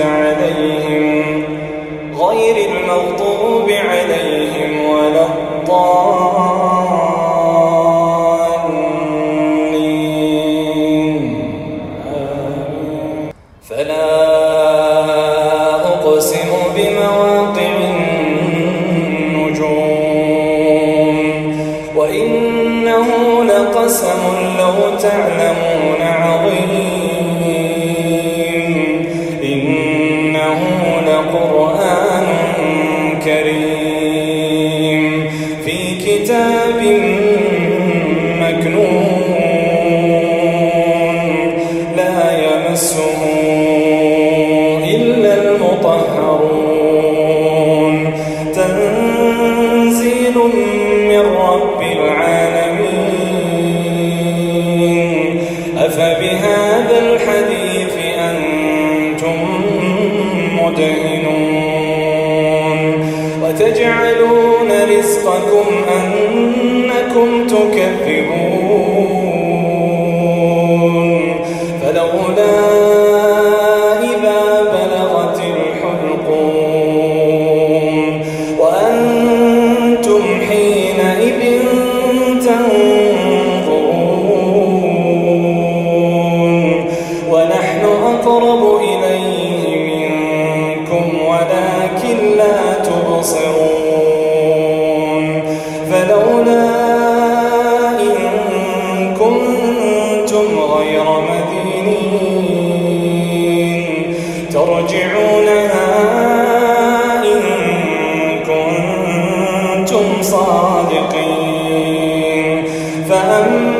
عليهم غير المغضوب عليهم ولا الضالين. فلا أقسم بمواقع النجوم وإنه لقسم لو تعلمون رزقكم أنكم تكذبون. ترجعونها إن كنتم صادقين. فأما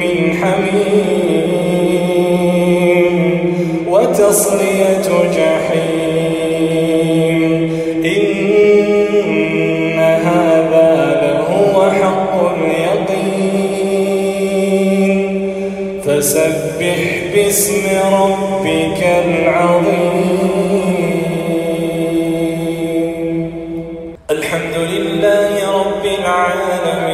من حميم وتصلية جحيم. إن هذا لهو حق اليقين. فسبح باسم ربك العظيم. الحمد لله رب العالمين.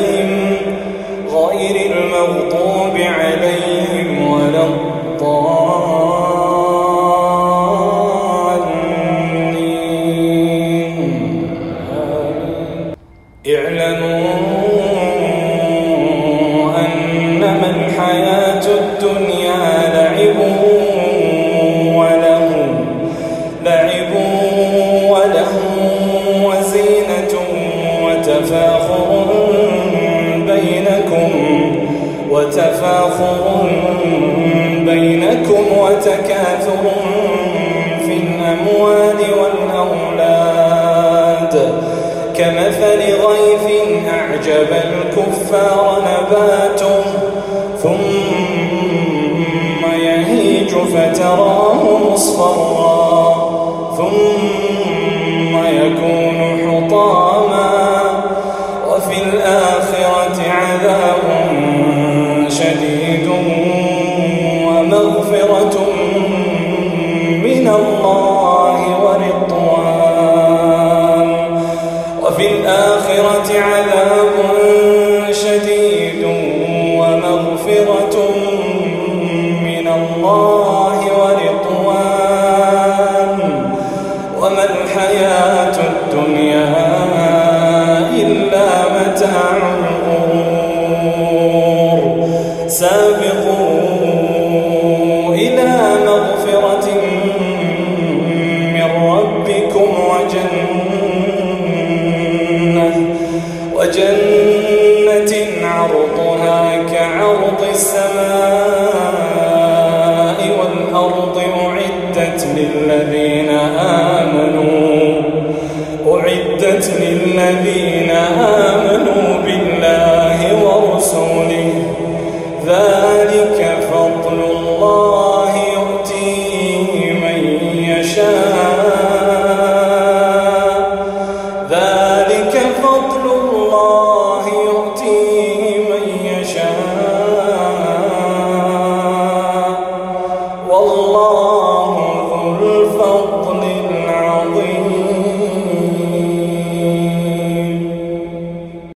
وتكاثر في الأموال والأولاد. كمثل غيث أعجب الكفار نباته ثم يهيج فتراه مصفرا ثم الله ورضوان. وفي الآخرة عذاب شديد ومغفرة من الله ورضوان. وما الحياة الدنيا إلا متاع للذين آمنوا. أعدت للذين